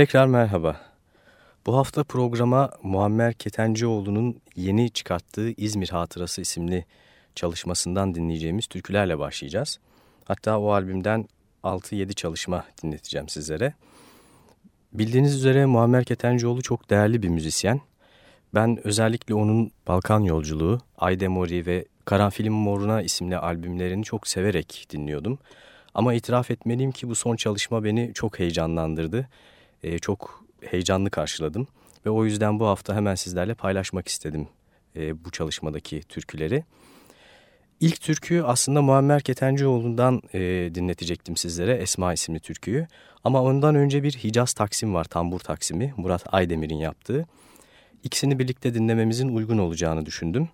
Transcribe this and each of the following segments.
Tekrar merhaba. Bu hafta programa Muammer Ketencioğlu'nun yeni çıkarttığı İzmir Hatırası isimli çalışmasından dinleyeceğimiz türkülerle başlayacağız. Hatta o albümden 6-7 çalışma dinleteceğim sizlere. Bildiğiniz üzere Muammer Ketencioğlu çok değerli bir müzisyen. Ben özellikle onun Balkan Yolculuğu, Aydemori ve Karanfilin Moruna isimli albümlerini çok severek dinliyordum. Ama itiraf etmeliyim ki bu son çalışma beni çok heyecanlandırdı. Ee, çok heyecanlı karşıladım ve o yüzden bu hafta hemen sizlerle paylaşmak istedim e, bu çalışmadaki türküleri. İlk türkü aslında Muammer Ketencioğlu'ndan e, dinletecektim sizlere Esma isimli türküyü. Ama ondan önce bir Hicaz Taksim var, tambur Taksimi Murat Aydemir'in yaptığı. İkisini birlikte dinlememizin uygun olacağını düşündüm.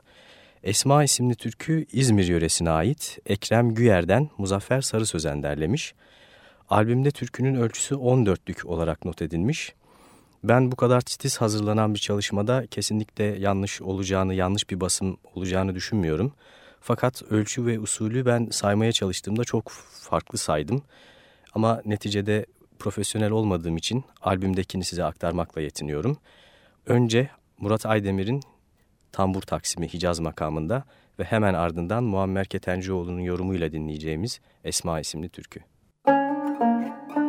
Esma isimli türkü İzmir yöresine ait Ekrem Güyer'den Muzaffer Sarı Sözen derlemiş. Albümde türkünün ölçüsü 14'lük olarak not edilmiş. Ben bu kadar titiz hazırlanan bir çalışmada kesinlikle yanlış olacağını, yanlış bir basım olacağını düşünmüyorum. Fakat ölçü ve usulü ben saymaya çalıştığımda çok farklı saydım. Ama neticede profesyonel olmadığım için albümdekini size aktarmakla yetiniyorum. Önce Murat Aydemir'in Tambur Taksimi Hicaz makamında ve hemen ardından Muammer Ketencioğlu'nun yorumuyla dinleyeceğimiz Esma isimli türkü. Música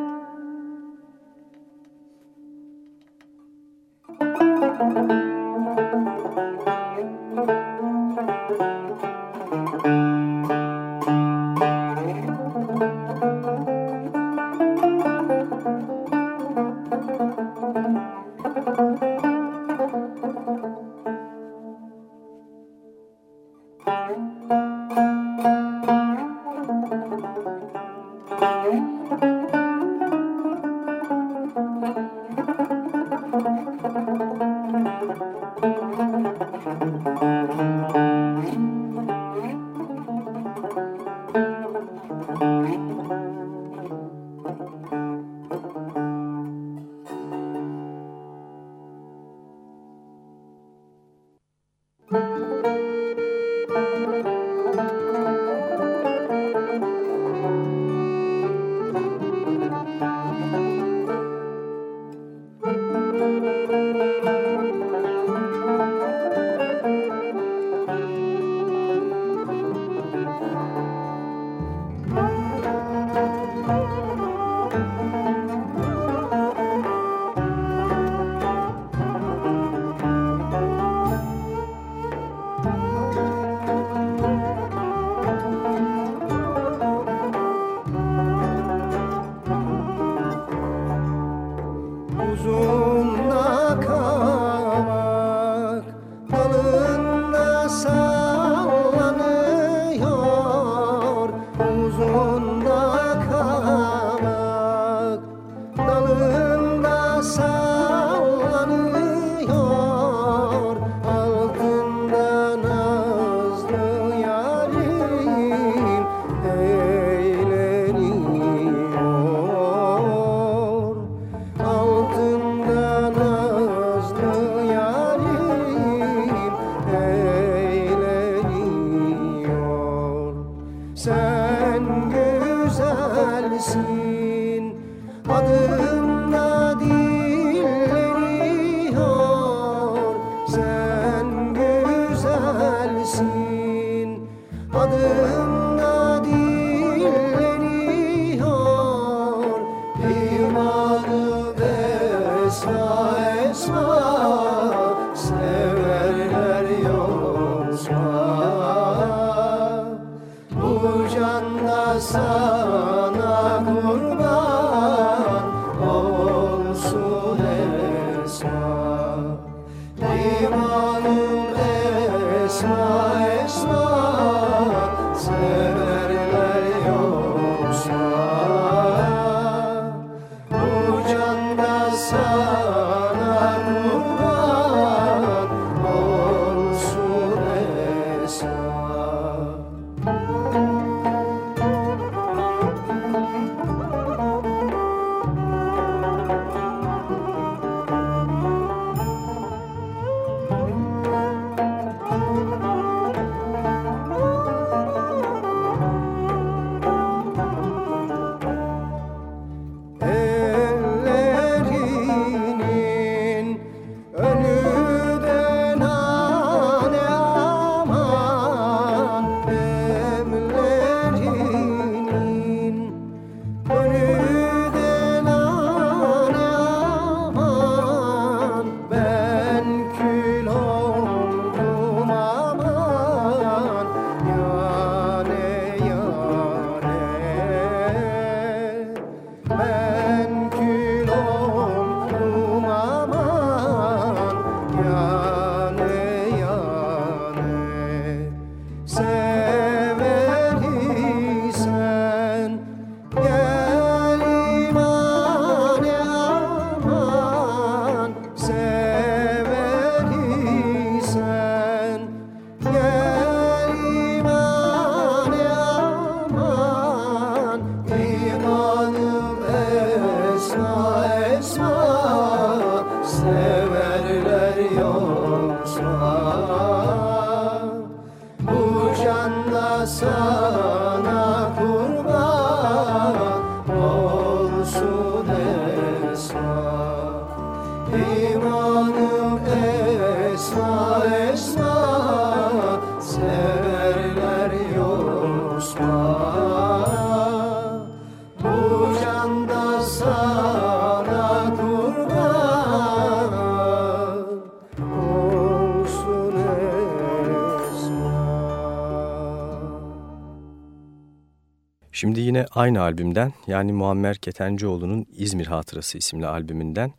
yine aynı albümden yani Muammer Ketencoğlu'nun İzmir Hatırası isimli albümünden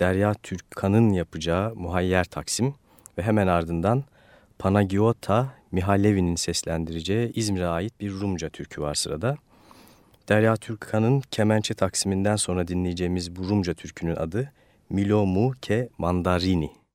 Derya Türkkan'ın yapacağı Muhayyer Taksim ve hemen ardından Panagiota Mihalevi'nin seslendireceği İzmir'e ait bir Rumca türkü var sırada. Derya Türkkan'ın Kemençe Taksiminden sonra dinleyeceğimiz bu Rumca türkünün adı Milo Mu Ke Mandarini.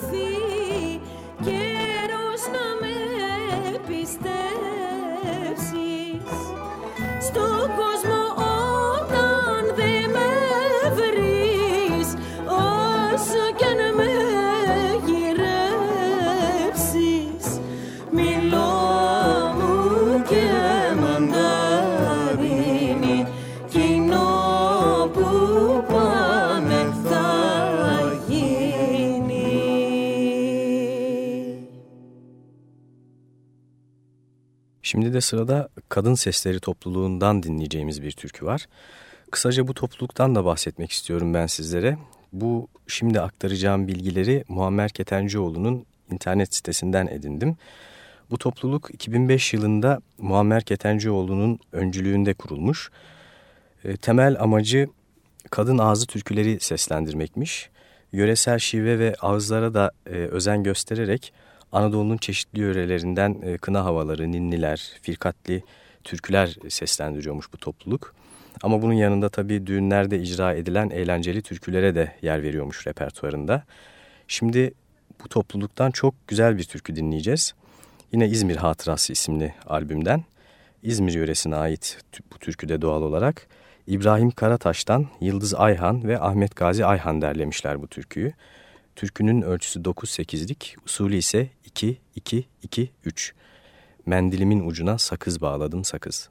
Şimdi sırada Kadın Sesleri topluluğundan dinleyeceğimiz bir türkü var. Kısaca bu topluluktan da bahsetmek istiyorum ben sizlere. Bu şimdi aktaracağım bilgileri Muammer Ketencioğlu'nun internet sitesinden edindim. Bu topluluk 2005 yılında Muammer Ketencioğlu'nun öncülüğünde kurulmuş. E, temel amacı kadın ağzı türküleri seslendirmekmiş. Yöresel şive ve ağızlara da e, özen göstererek Anadolu'nun çeşitli yörelerinden e, kına havaları, ninniler, firkatli türküler seslendiriyormuş bu topluluk. Ama bunun yanında tabii düğünlerde icra edilen eğlenceli türkülere de yer veriyormuş repertuarında. Şimdi bu topluluktan çok güzel bir türkü dinleyeceğiz. Yine İzmir Hatırası isimli albümden. İzmir yöresine ait bu türküde doğal olarak İbrahim Karataş'tan Yıldız Ayhan ve Ahmet Gazi Ayhan derlemişler bu türküyü. Türkünün ölçüsü 9-8'lik, usulü ise 2-2-2-3. Mendilimin ucuna sakız bağladım sakız.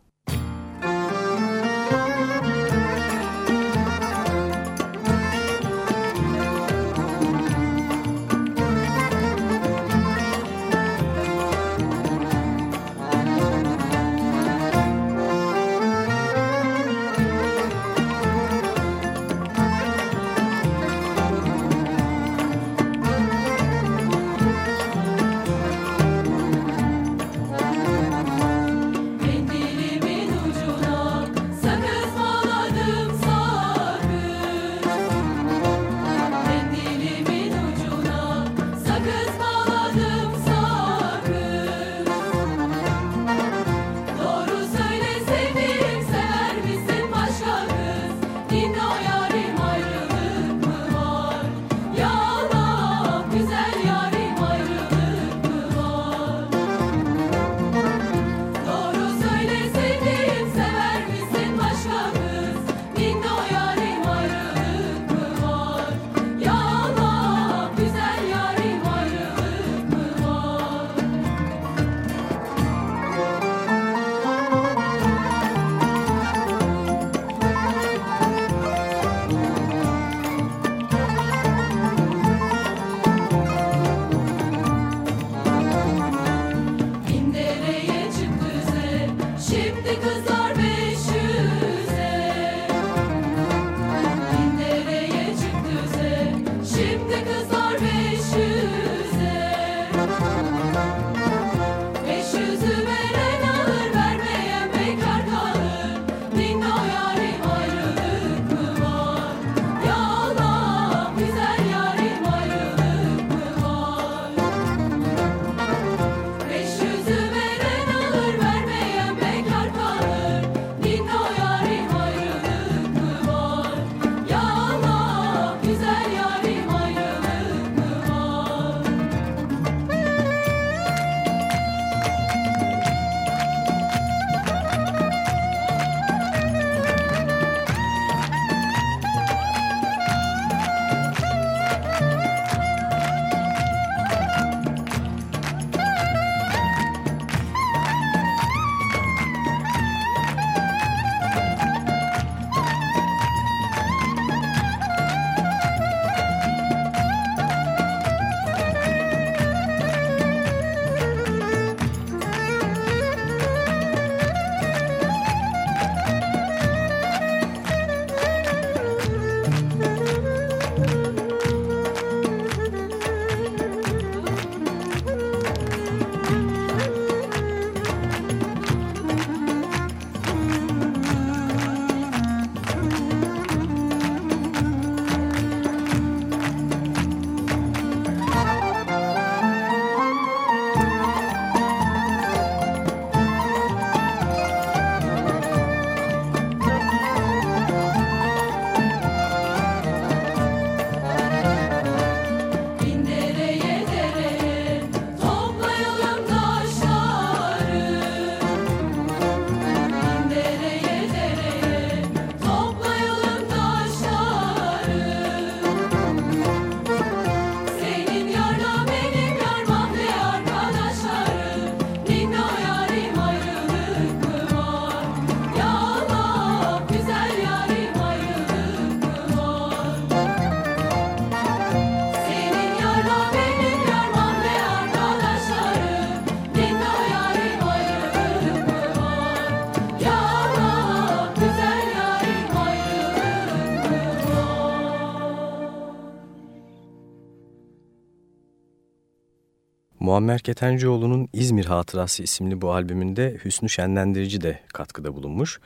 Muammer Ketencoğlu'nun İzmir Hatırası isimli bu albümünde Hüsnü Şenlendirici de katkıda bulunmuş.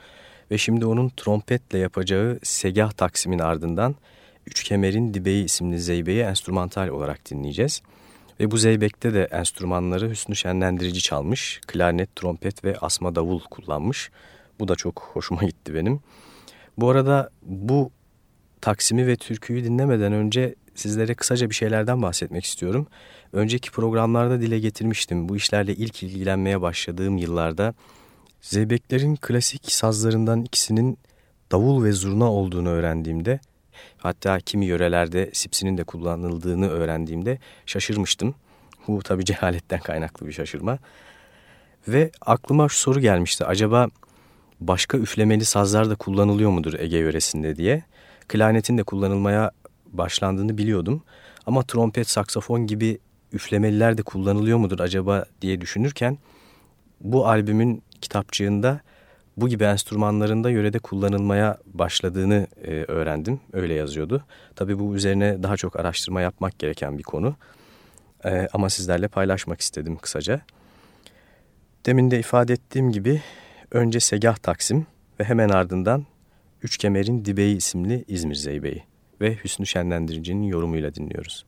Ve şimdi onun trompetle yapacağı Segah Taksim'in ardından Üç Kemer'in Dibeği isimli zeybeyi enstrümantal olarak dinleyeceğiz. Ve bu zeybekte de enstrümanları Hüsnü Şenlendirici çalmış. Klarnet, trompet ve asma davul kullanmış. Bu da çok hoşuma gitti benim. Bu arada bu Taksim'i ve türküyü dinlemeden önce sizlere kısaca bir şeylerden bahsetmek istiyorum. Önceki programlarda dile getirmiştim. Bu işlerle ilk ilgilenmeye başladığım yıllarda Zeybeklerin klasik sazlarından ikisinin davul ve zurna olduğunu öğrendiğimde hatta kimi yörelerde sipsinin de kullanıldığını öğrendiğimde şaşırmıştım. Bu tabi cehaletten kaynaklı bir şaşırma. Ve aklıma şu soru gelmişti. Acaba başka üflemeli sazlar da kullanılıyor mudur Ege yöresinde diye. Klarnetin de kullanılmaya başlandığını biliyordum. Ama trompet, saksafon gibi üflemeliler de kullanılıyor mudur acaba diye düşünürken bu albümün kitapçığında bu gibi enstrümanlarında yörede kullanılmaya başladığını e, öğrendim. Öyle yazıyordu. Tabii bu üzerine daha çok araştırma yapmak gereken bir konu. E, ama sizlerle paylaşmak istedim kısaca. Demin de ifade ettiğim gibi önce Segah Taksim ve hemen ardından Üç Kemer'in Dibeği isimli İzmir Zeybeği ve Hüsnü Şenlendirici'nin yorumuyla dinliyoruz.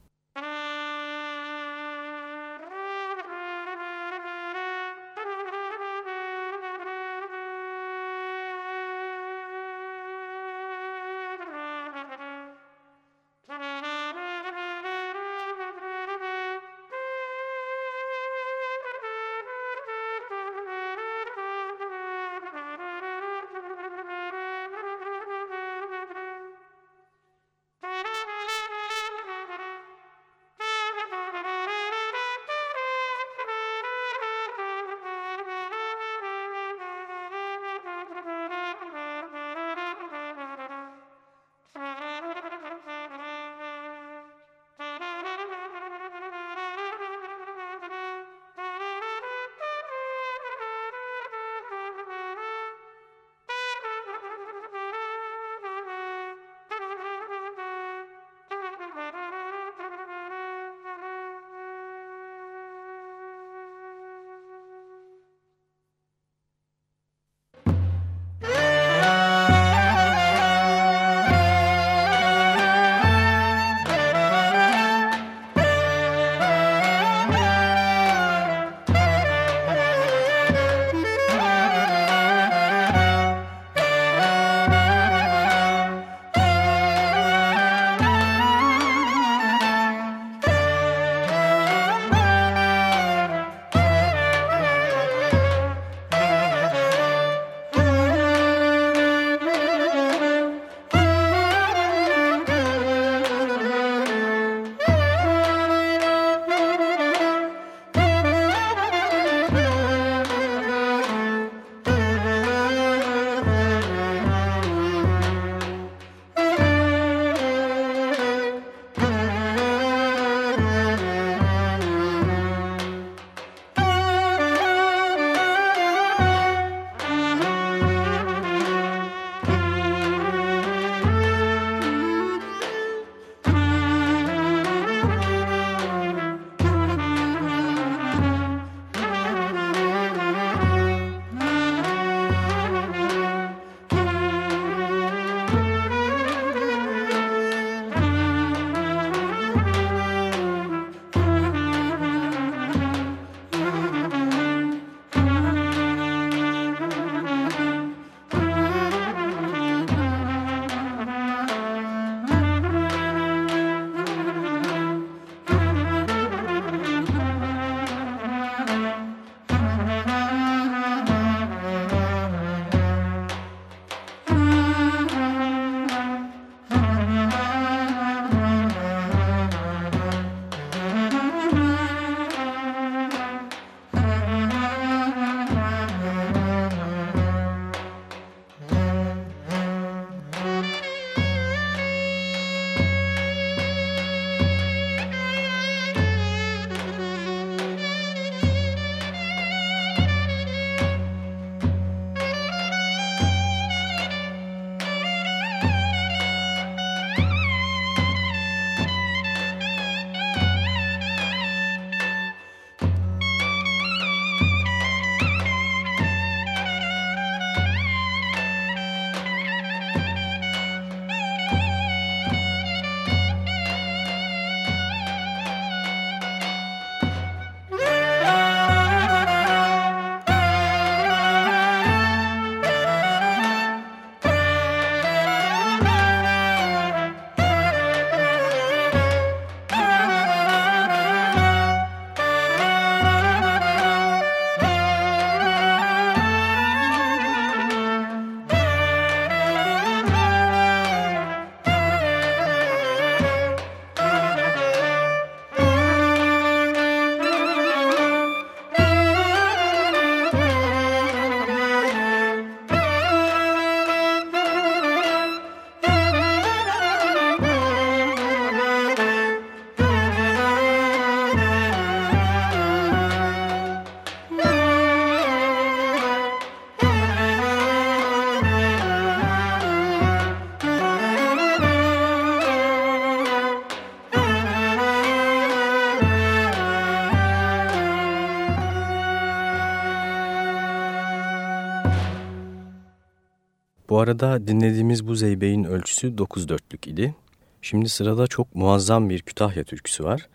Arada dinlediğimiz bu zeybeğin ölçüsü 9 dörtlük idi. Şimdi sırada çok muazzam bir Kütahya türküsü var.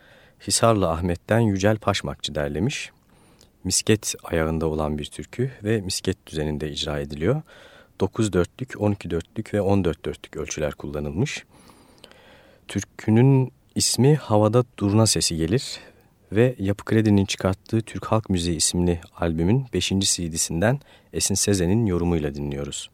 Hisarlı Ahmet'ten Yücel Paşmakçı derlemiş. Misket ayağında olan bir türkü ve misket düzeninde icra ediliyor. 9 dörtlük, 12 dörtlük ve 14 dörtlük ölçüler kullanılmış. Türkünün ismi Havada Durna Sesi gelir ve Yapı Kredi'nin çıkarttığı Türk Halk Müziği isimli albümün 5. CD'sinden Esin Sezen'in yorumuyla dinliyoruz.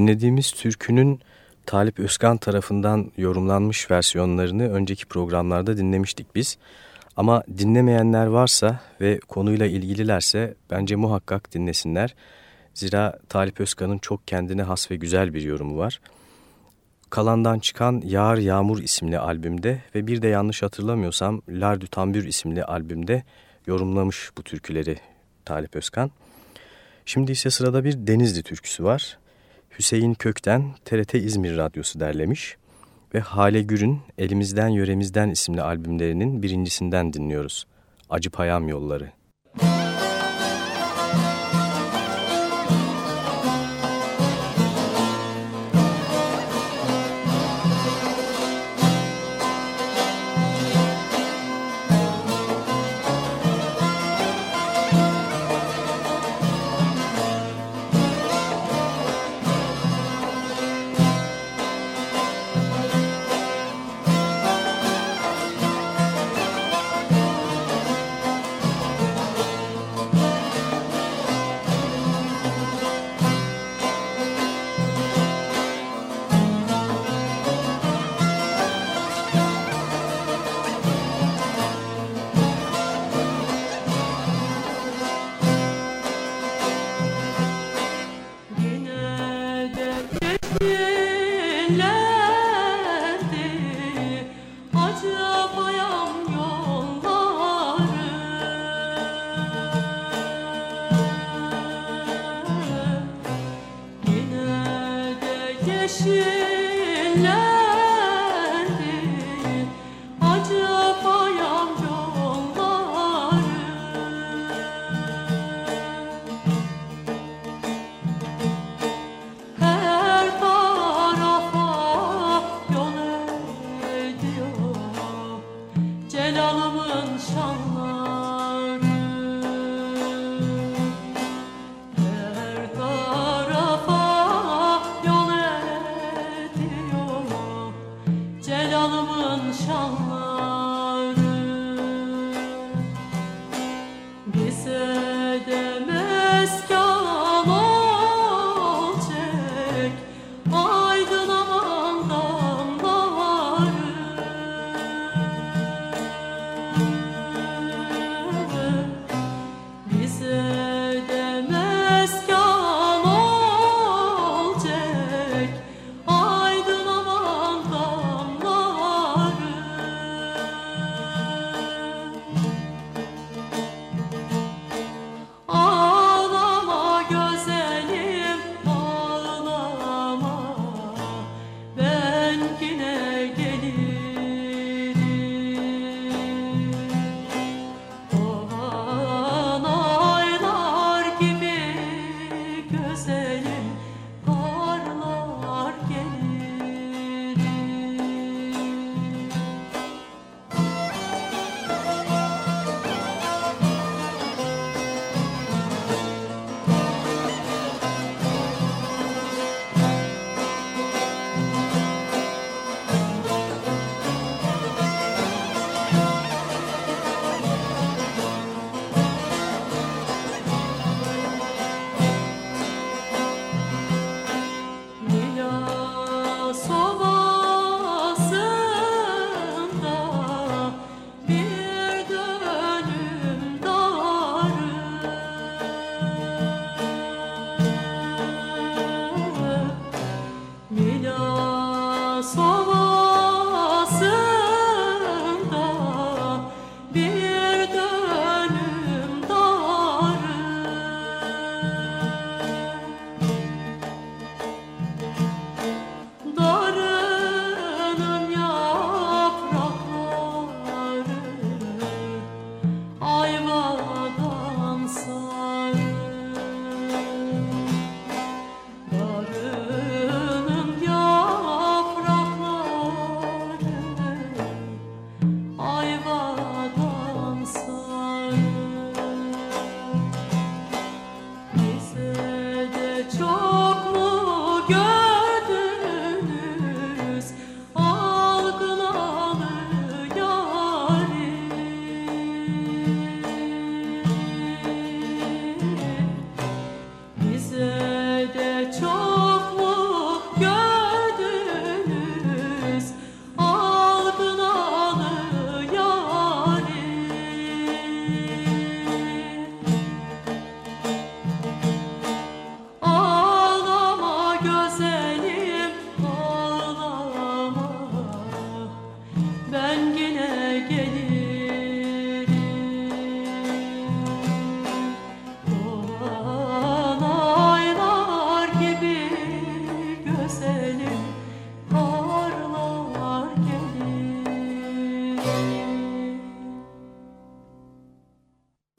Dinlediğimiz türkünün Talip Özkan tarafından yorumlanmış versiyonlarını önceki programlarda dinlemiştik biz. Ama dinlemeyenler varsa ve konuyla ilgililerse bence muhakkak dinlesinler. Zira Talip Özkan'ın çok kendine has ve güzel bir yorumu var. Kalandan çıkan Yağar Yağmur isimli albümde ve bir de yanlış hatırlamıyorsam Lardü Tambür isimli albümde yorumlamış bu türküleri Talip Özkan. Şimdi ise sırada bir Denizli türküsü var. Hüseyin Kökten TRT İzmir Radyosu derlemiş ve Hale Gür'ün Elimizden Yöremizden isimli albümlerinin birincisinden dinliyoruz. Acı Payam Yolları. 我!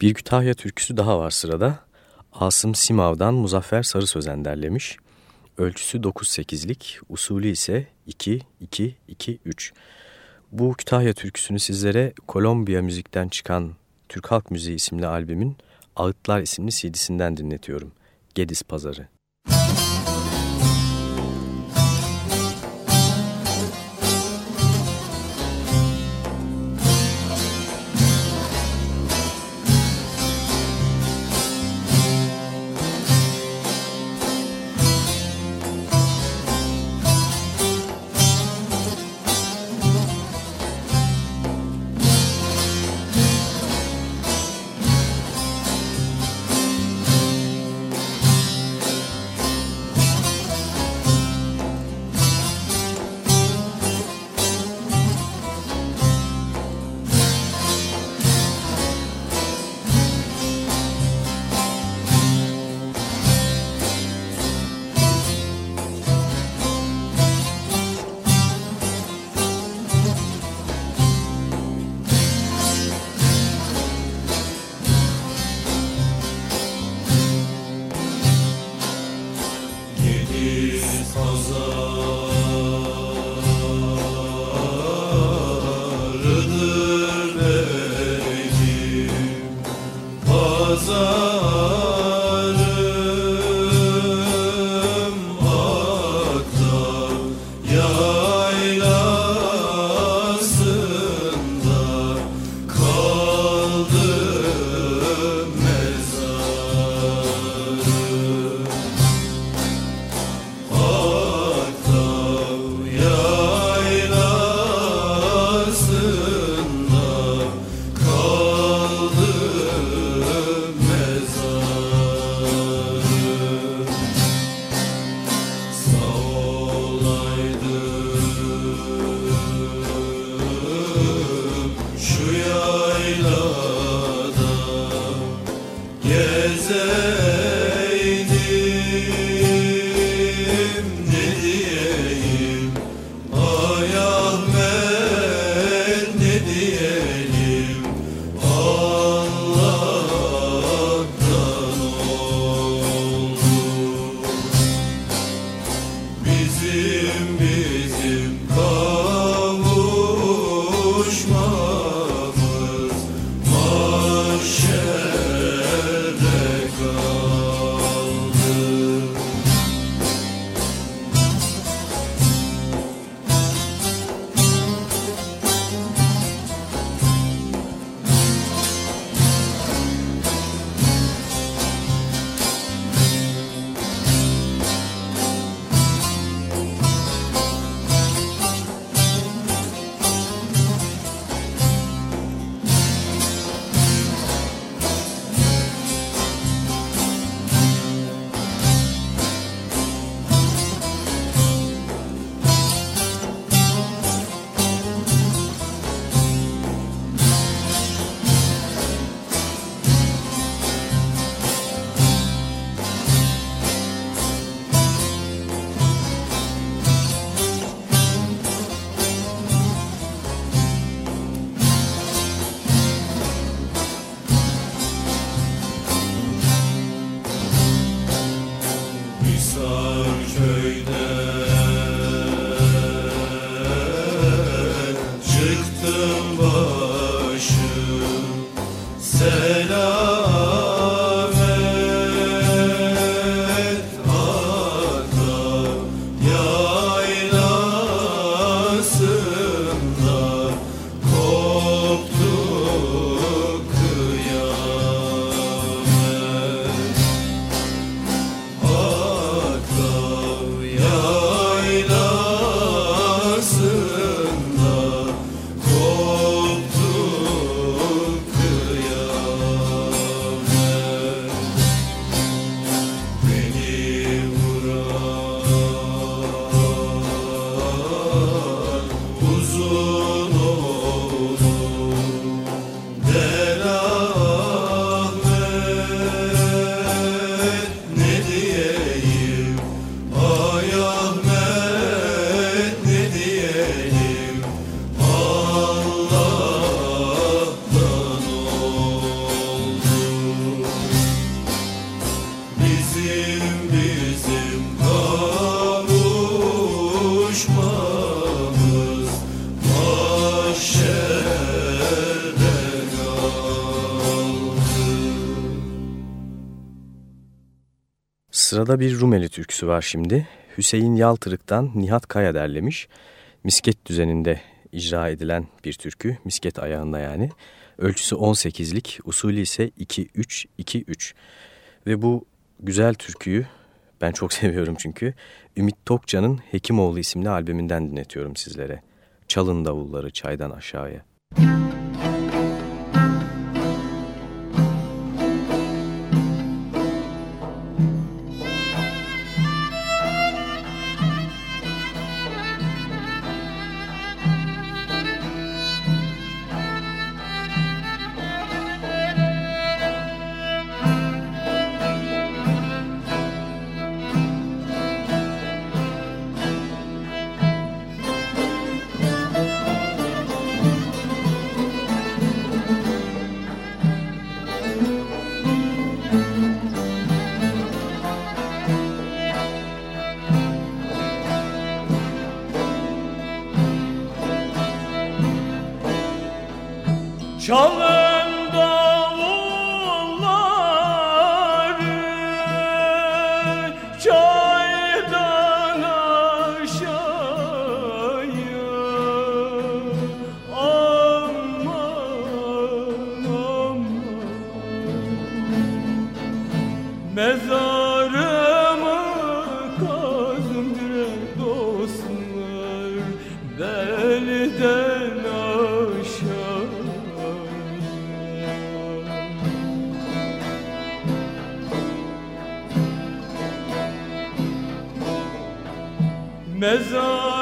Bir Kütahya türküsü daha var sırada. Asım Simav'dan Muzaffer Sarı Sözen derlemiş. Ölçüsü 9-8'lik, usulü ise 2-2-2-3. Bu Kütahya türküsünü sizlere Kolombiya müzikten çıkan Türk Halk Müziği isimli albümün Ağıtlar isimli CD'sinden dinletiyorum. Gediz Pazarı. Sırada bir Rumeli türküsü var şimdi. Hüseyin Yaltırık'tan Nihat Kaya derlemiş. Misket düzeninde icra edilen bir türkü. Misket ayağında yani. Ölçüsü 18'lik, usulü ise 2-3-2-3. Ve bu güzel türküyü ben çok seviyorum çünkü. Ümit Tokcan'ın Hekimoğlu isimli albümünden dinletiyorum sizlere. Çalın davulları çaydan aşağıya. Müzik مزار.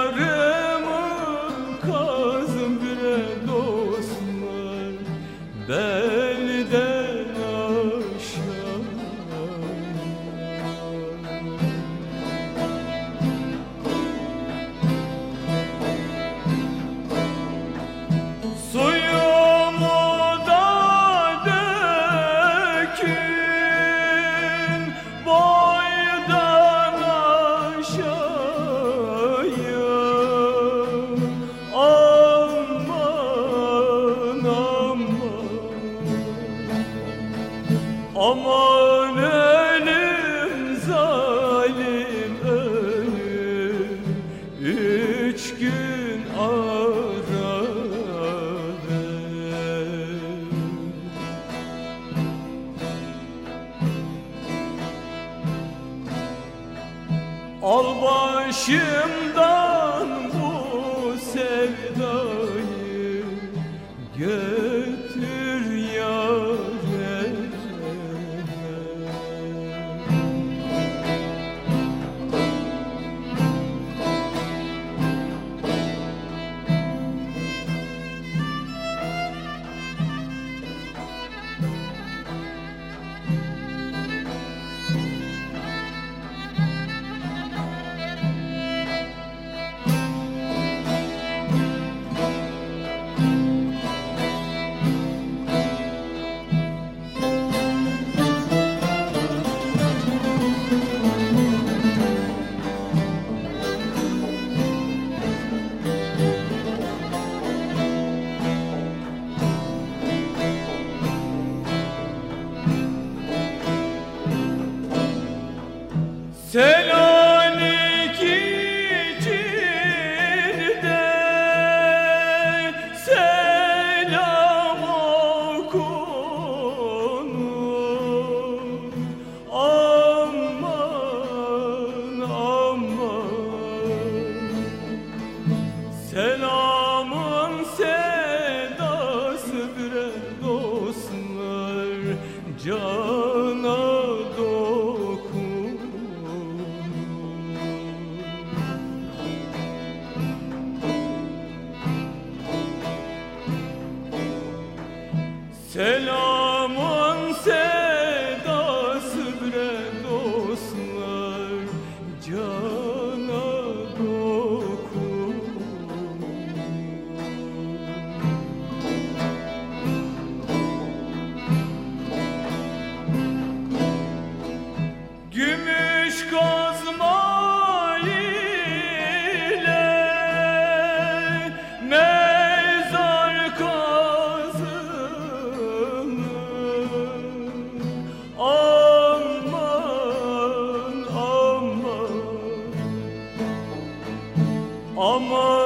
Ama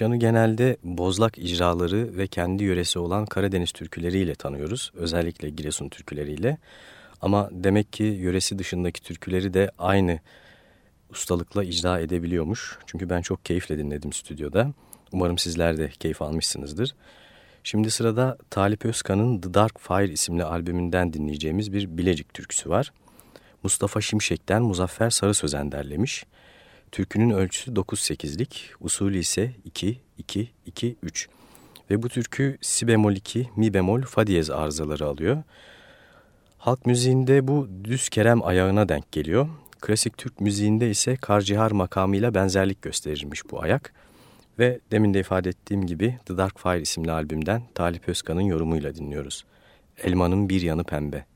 Tokcan'ı genelde bozlak icraları ve kendi yöresi olan Karadeniz türküleriyle tanıyoruz. Özellikle Giresun türküleriyle. Ama demek ki yöresi dışındaki türküleri de aynı ustalıkla icra edebiliyormuş. Çünkü ben çok keyifle dinledim stüdyoda. Umarım sizler de keyif almışsınızdır. Şimdi sırada Talip Özkan'ın The Dark Fire isimli albümünden dinleyeceğimiz bir Bilecik türküsü var. Mustafa Şimşek'ten Muzaffer Sarı Sözen derlemiş. Türkünün ölçüsü 9-8'lik, usulü ise 2-2-2-3 ve bu türkü si bemol 2, mi bemol, fa diyez arızaları alıyor. Halk müziğinde bu düz kerem ayağına denk geliyor. Klasik Türk müziğinde ise karcihar makamıyla benzerlik gösterilmiş bu ayak. Ve demin de ifade ettiğim gibi The Dark Fire isimli albümden Talip Özkan'ın yorumuyla dinliyoruz. Elmanın bir yanı pembe.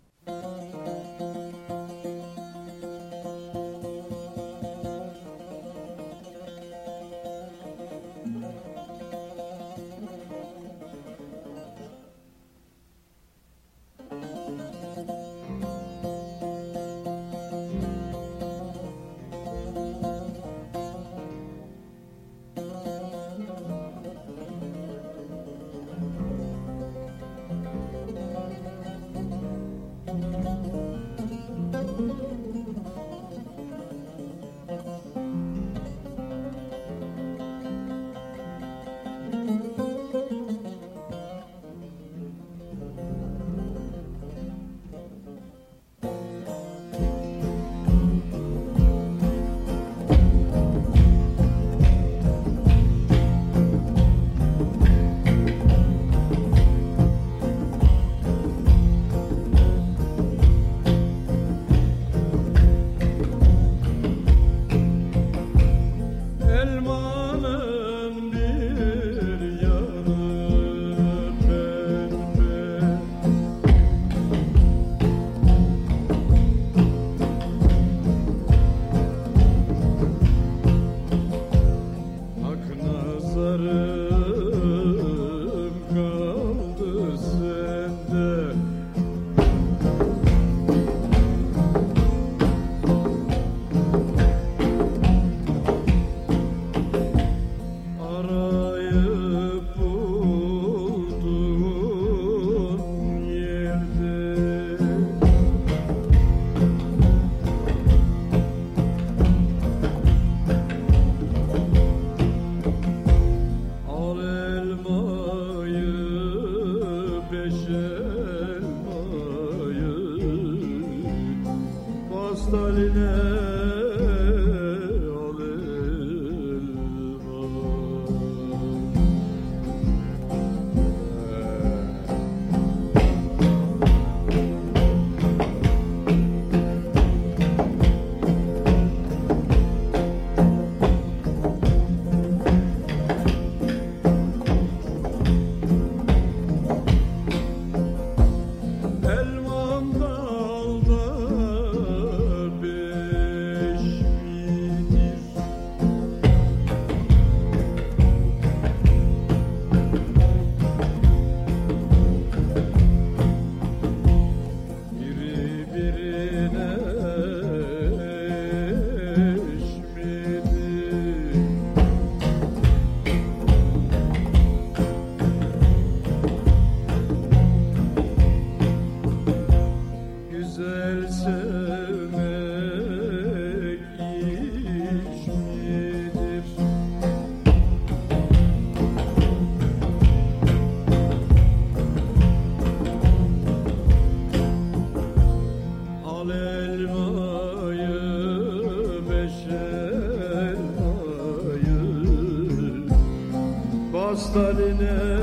rehberine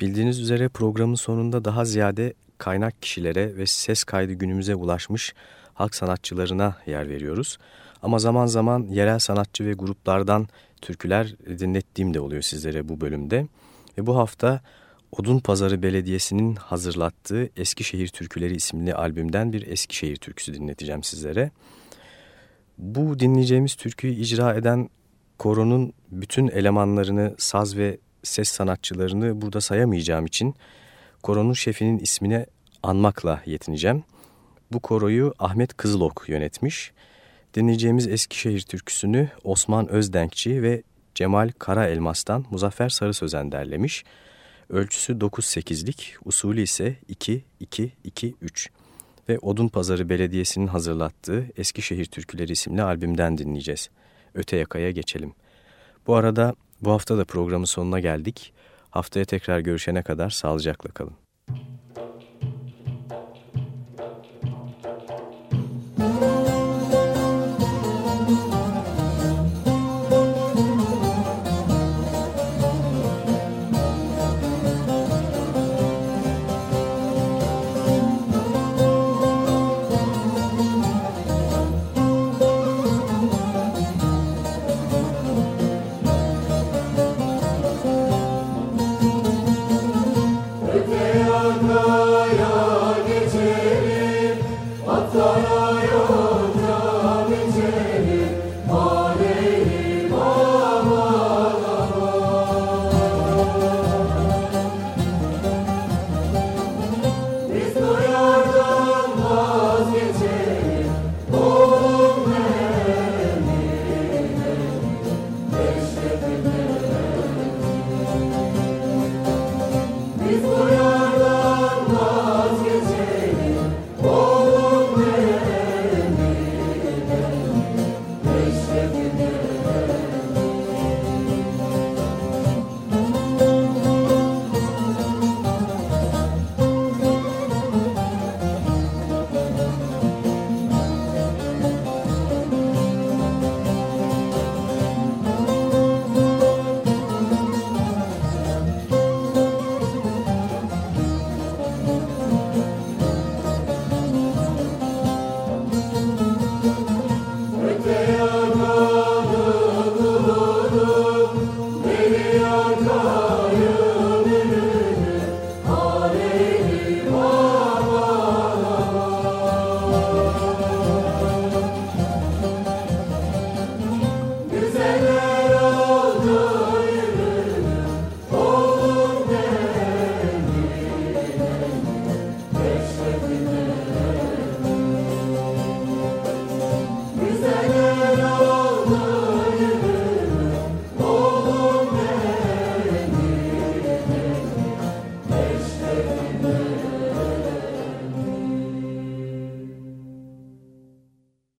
Bildiğiniz üzere programın sonunda daha ziyade kaynak kişilere ve ses kaydı günümüze ulaşmış halk sanatçılarına yer veriyoruz. Ama zaman zaman yerel sanatçı ve gruplardan türküler dinlettiğim de oluyor sizlere bu bölümde. Ve bu hafta Odun Pazarı Belediyesi'nin hazırlattığı Eskişehir Türküleri isimli albümden bir Eskişehir türküsü dinleteceğim sizlere. Bu dinleyeceğimiz türküyü icra eden koronun bütün elemanlarını, saz ve ses sanatçılarını burada sayamayacağım için koronun şefinin ismine anmakla yetineceğim. Bu koroyu Ahmet Kızılok yönetmiş. Dinleyeceğimiz Eskişehir türküsünü Osman Özdenkçi ve Cemal Kara Elmas'tan Muzaffer Sarı Sözen derlemiş. Ölçüsü 9-8'lik, usulü ise 2-2-2-3 ve Odun Pazarı Belediyesi'nin hazırlattığı Eskişehir Türküleri isimli albümden dinleyeceğiz. Öte yakaya geçelim. Bu arada bu hafta da programın sonuna geldik. Haftaya tekrar görüşene kadar sağlıcakla kalın.